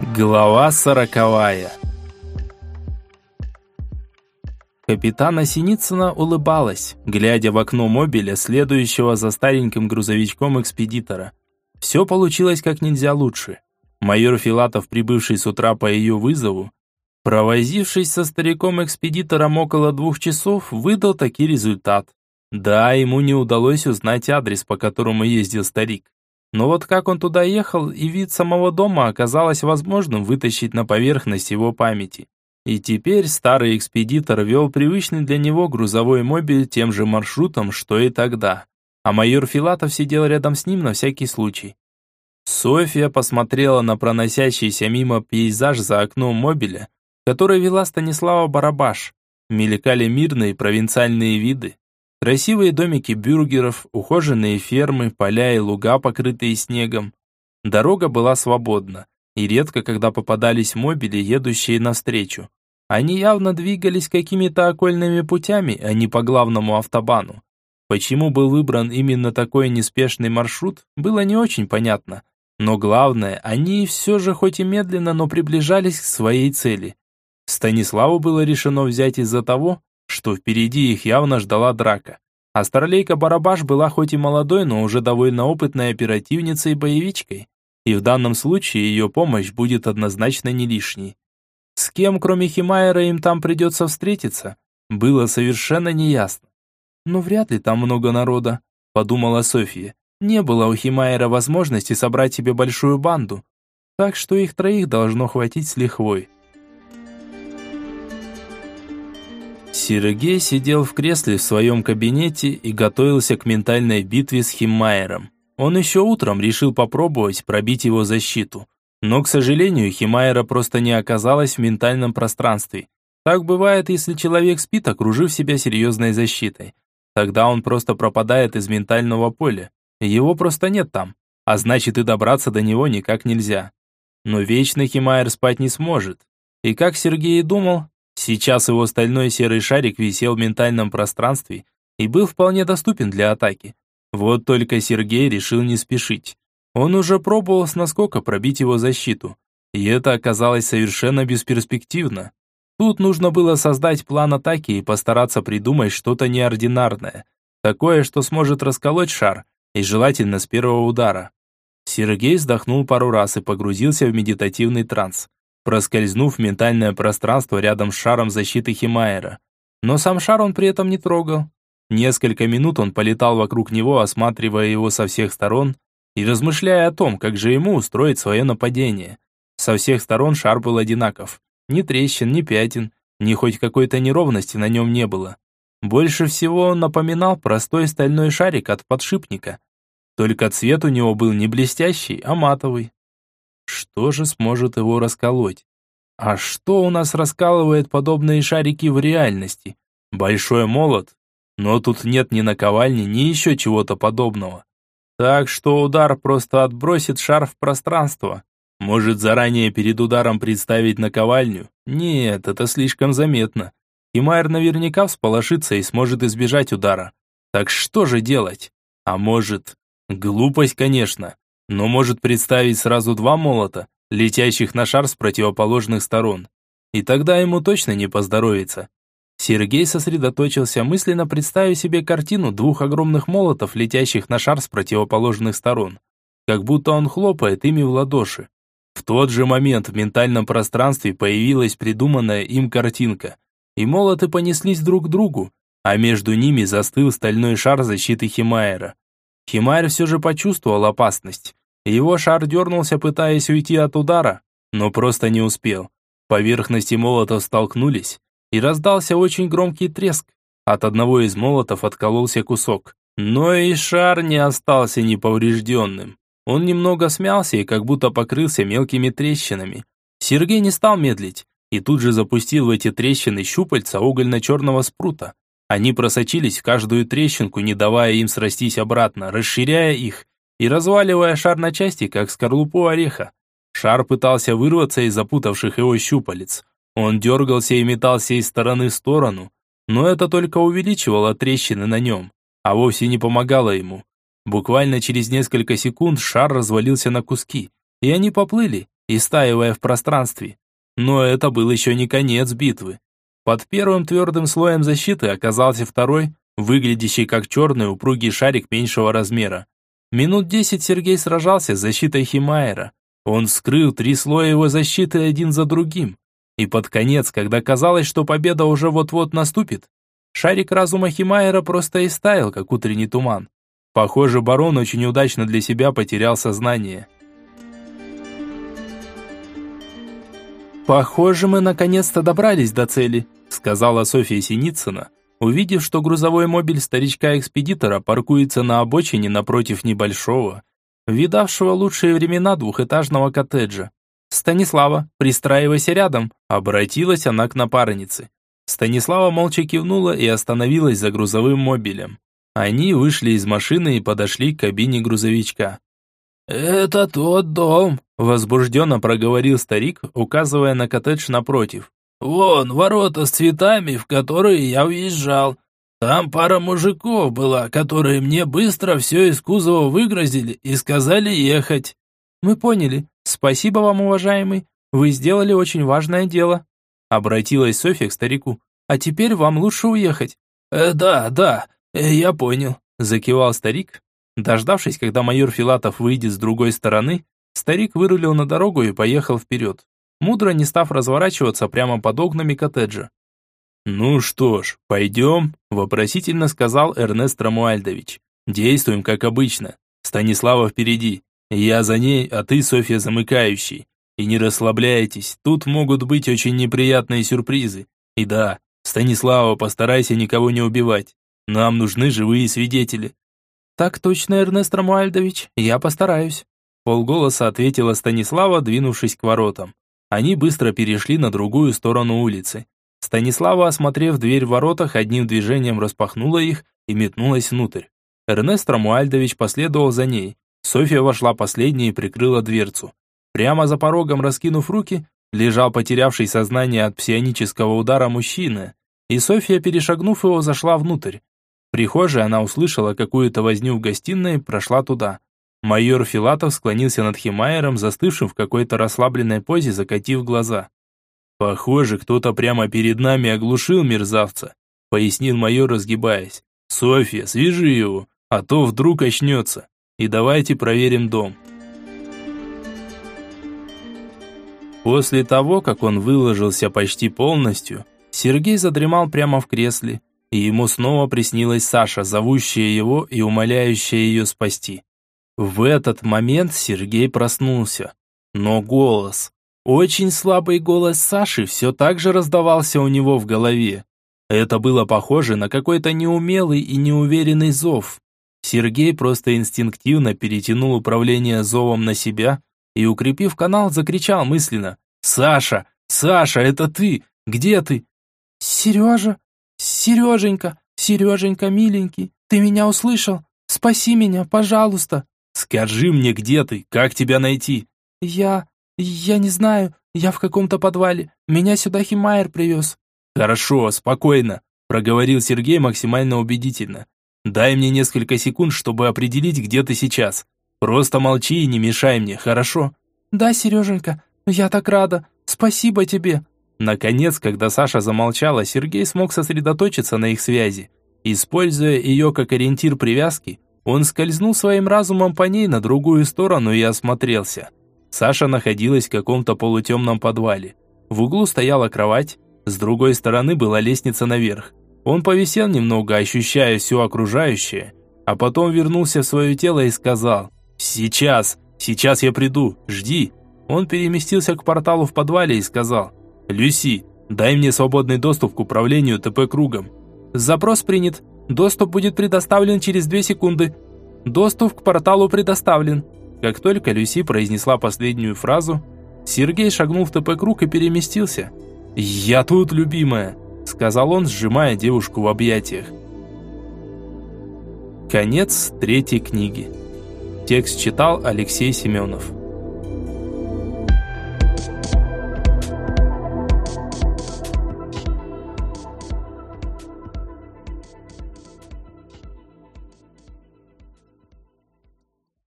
Глава сороковая Капитана Синицына улыбалась, глядя в окно мобиля, следующего за стареньким грузовичком экспедитора. Все получилось как нельзя лучше. Майор Филатов, прибывший с утра по ее вызову, провозившись со стариком-экспедитором около двух часов, выдал таки результат. Да, ему не удалось узнать адрес, по которому ездил старик. Но вот как он туда ехал, и вид самого дома оказалось возможным вытащить на поверхность его памяти. И теперь старый экспедитор вел привычный для него грузовой мобиль тем же маршрутом, что и тогда. А майор Филатов сидел рядом с ним на всякий случай. Софья посмотрела на проносящийся мимо пейзаж за окном мобиля, который вела Станислава Барабаш. Мелькали мирные провинциальные виды, Красивые домики бюргеров, ухоженные фермы, поля и луга, покрытые снегом. Дорога была свободна, и редко когда попадались мобили, едущие навстречу. Они явно двигались какими-то окольными путями, а не по главному автобану. Почему был выбран именно такой неспешный маршрут, было не очень понятно. Но главное, они все же хоть и медленно, но приближались к своей цели. Станиславу было решено взять из-за того, что впереди их явно ждала драка. А Старлейка Барабаш была хоть и молодой, но уже довольно опытной оперативницей и боевичкой. И в данном случае ее помощь будет однозначно не лишней. С кем, кроме Химайера, им там придется встретиться, было совершенно неясно. «Ну, вряд ли там много народа», – подумала София. «Не было у Химайера возможности собрать себе большую банду, так что их троих должно хватить с лихвой». Сергей сидел в кресле в своем кабинете и готовился к ментальной битве с Химайером. Он еще утром решил попробовать пробить его защиту. Но, к сожалению, Химайера просто не оказалась в ментальном пространстве. Так бывает, если человек спит, окружив себя серьезной защитой. Тогда он просто пропадает из ментального поля. Его просто нет там. А значит и добраться до него никак нельзя. Но вечно Химайер спать не сможет. И как Сергей и думал, Сейчас его стальной серый шарик висел в ментальном пространстве и был вполне доступен для атаки. Вот только Сергей решил не спешить. Он уже пробовал с наскока пробить его защиту, и это оказалось совершенно бесперспективно. Тут нужно было создать план атаки и постараться придумать что-то неординарное, такое, что сможет расколоть шар, и желательно с первого удара. Сергей вздохнул пару раз и погрузился в медитативный транс проскользнув в ментальное пространство рядом с шаром защиты Химайера. Но сам шар он при этом не трогал. Несколько минут он полетал вокруг него, осматривая его со всех сторон и размышляя о том, как же ему устроить свое нападение. Со всех сторон шар был одинаков. Ни трещин, ни пятен, ни хоть какой-то неровности на нем не было. Больше всего он напоминал простой стальной шарик от подшипника. Только цвет у него был не блестящий, а матовый. Что же сможет его расколоть? А что у нас раскалывает подобные шарики в реальности? Большой молот? Но тут нет ни наковальни, ни еще чего-то подобного. Так что удар просто отбросит шар в пространство. Может заранее перед ударом представить наковальню? Нет, это слишком заметно. И Майер наверняка всполошится и сможет избежать удара. Так что же делать? А может... Глупость, конечно но может представить сразу два молота, летящих на шар с противоположных сторон. И тогда ему точно не поздоровится. Сергей сосредоточился, мысленно представив себе картину двух огромных молотов, летящих на шар с противоположных сторон. Как будто он хлопает ими в ладоши. В тот же момент в ментальном пространстве появилась придуманная им картинка. И молоты понеслись друг к другу, а между ними застыл стальной шар защиты Химайера. Химайер все же почувствовал опасность. Его шар дернулся, пытаясь уйти от удара, но просто не успел. Поверхности молотов столкнулись, и раздался очень громкий треск. От одного из молотов откололся кусок. Но и шар не остался неповрежденным. Он немного смялся и как будто покрылся мелкими трещинами. Сергей не стал медлить и тут же запустил в эти трещины щупальца угольно-черного спрута. Они просочились в каждую трещинку, не давая им срастись обратно, расширяя их и разваливая шар на части, как скорлупу ореха. Шар пытался вырваться из запутавших его щупалец. Он дергался и метался из стороны в сторону, но это только увеличивало трещины на нем, а вовсе не помогало ему. Буквально через несколько секунд шар развалился на куски, и они поплыли, истаивая в пространстве. Но это был еще не конец битвы. Под первым твердым слоем защиты оказался второй, выглядящий как черный упругий шарик меньшего размера. Минут десять Сергей сражался с защитой Химайера. Он вскрыл три слоя его защиты один за другим. И под конец, когда казалось, что победа уже вот-вот наступит, шарик разума Химайера просто истаял, как утренний туман. Похоже, барон очень удачно для себя потерял сознание. «Похоже, мы наконец-то добрались до цели», сказала Софья Синицына, увидев, что грузовой мобиль старичка-экспедитора паркуется на обочине напротив небольшого, видавшего лучшие времена двухэтажного коттеджа. «Станислава, пристраивайся рядом», обратилась она к напарнице. Станислава молча кивнула и остановилась за грузовым мобилем. Они вышли из машины и подошли к кабине грузовичка. «Это тот дом», – возбужденно проговорил старик, указывая на коттедж напротив. «Вон, ворота с цветами, в которые я въезжал. Там пара мужиков была, которые мне быстро все из кузова выгрозили и сказали ехать». «Мы поняли. Спасибо вам, уважаемый. Вы сделали очень важное дело». Обратилась Софья к старику. «А теперь вам лучше уехать». «Э, «Да, да, э, я понял», – закивал старик. Дождавшись, когда майор Филатов выйдет с другой стороны, старик вырулил на дорогу и поехал вперед мудро не став разворачиваться прямо под окнами коттеджа. «Ну что ж, пойдем», – вопросительно сказал Эрнест Рамуальдович. «Действуем, как обычно. Станислава впереди. Я за ней, а ты, Софья, замыкающий. И не расслабляйтесь, тут могут быть очень неприятные сюрпризы. И да, Станислава, постарайся никого не убивать. Нам нужны живые свидетели». «Так точно, Эрнест Рамуальдович, я постараюсь», – полголоса ответила Станислава, двинувшись к воротам. Они быстро перешли на другую сторону улицы. Станислава, осмотрев дверь в воротах, одним движением распахнула их и метнулась внутрь. Эрнест Рамуальдович последовал за ней. Софья вошла последней и прикрыла дверцу. Прямо за порогом, раскинув руки, лежал потерявший сознание от псионического удара мужчина, и Софья, перешагнув его, зашла внутрь. В прихожей она услышала какую-то возню в гостиной и прошла туда. Майор Филатов склонился над Химайером, застывшим в какой-то расслабленной позе, закатив глаза. «Похоже, кто-то прямо перед нами оглушил мерзавца», пояснил майор, разгибаясь. «Софья, свяжи его, а то вдруг очнется. И давайте проверим дом». После того, как он выложился почти полностью, Сергей задремал прямо в кресле, и ему снова приснилась Саша, зовущая его и умоляющая ее спасти. В этот момент Сергей проснулся. Но голос, очень слабый голос Саши все так же раздавался у него в голове. Это было похоже на какой-то неумелый и неуверенный зов. Сергей просто инстинктивно перетянул управление зовом на себя и, укрепив канал, закричал мысленно «Саша! Саша, это ты! Где ты?» «Сережа! Сереженька! Сереженька, миленький! Ты меня услышал? Спаси меня, пожалуйста!» Скажи мне, где ты? Как тебя найти?» «Я... я не знаю. Я в каком-то подвале. Меня сюда Химайер привез». «Хорошо, спокойно», – проговорил Сергей максимально убедительно. «Дай мне несколько секунд, чтобы определить, где ты сейчас. Просто молчи и не мешай мне, хорошо?» «Да, Сереженька, я так рада. Спасибо тебе». Наконец, когда Саша замолчала, Сергей смог сосредоточиться на их связи. Используя ее как ориентир привязки, он скользнул своим разумом по ней на другую сторону и осмотрелся. Саша находилась в каком-то полутемном подвале. В углу стояла кровать, с другой стороны была лестница наверх. Он повисел немного, ощущая все окружающее, а потом вернулся в свое тело и сказал «Сейчас, сейчас я приду, жди». Он переместился к порталу в подвале и сказал «Люси, дай мне свободный доступ к управлению ТП-кругом». «Запрос принят», Доступ будет предоставлен через две секунды. Доступ к порталу предоставлен. Как только Люси произнесла последнюю фразу, Сергей шагнул в ТП-круг и переместился. «Я тут, любимая», — сказал он, сжимая девушку в объятиях. Конец третьей книги. Текст читал Алексей Семенов.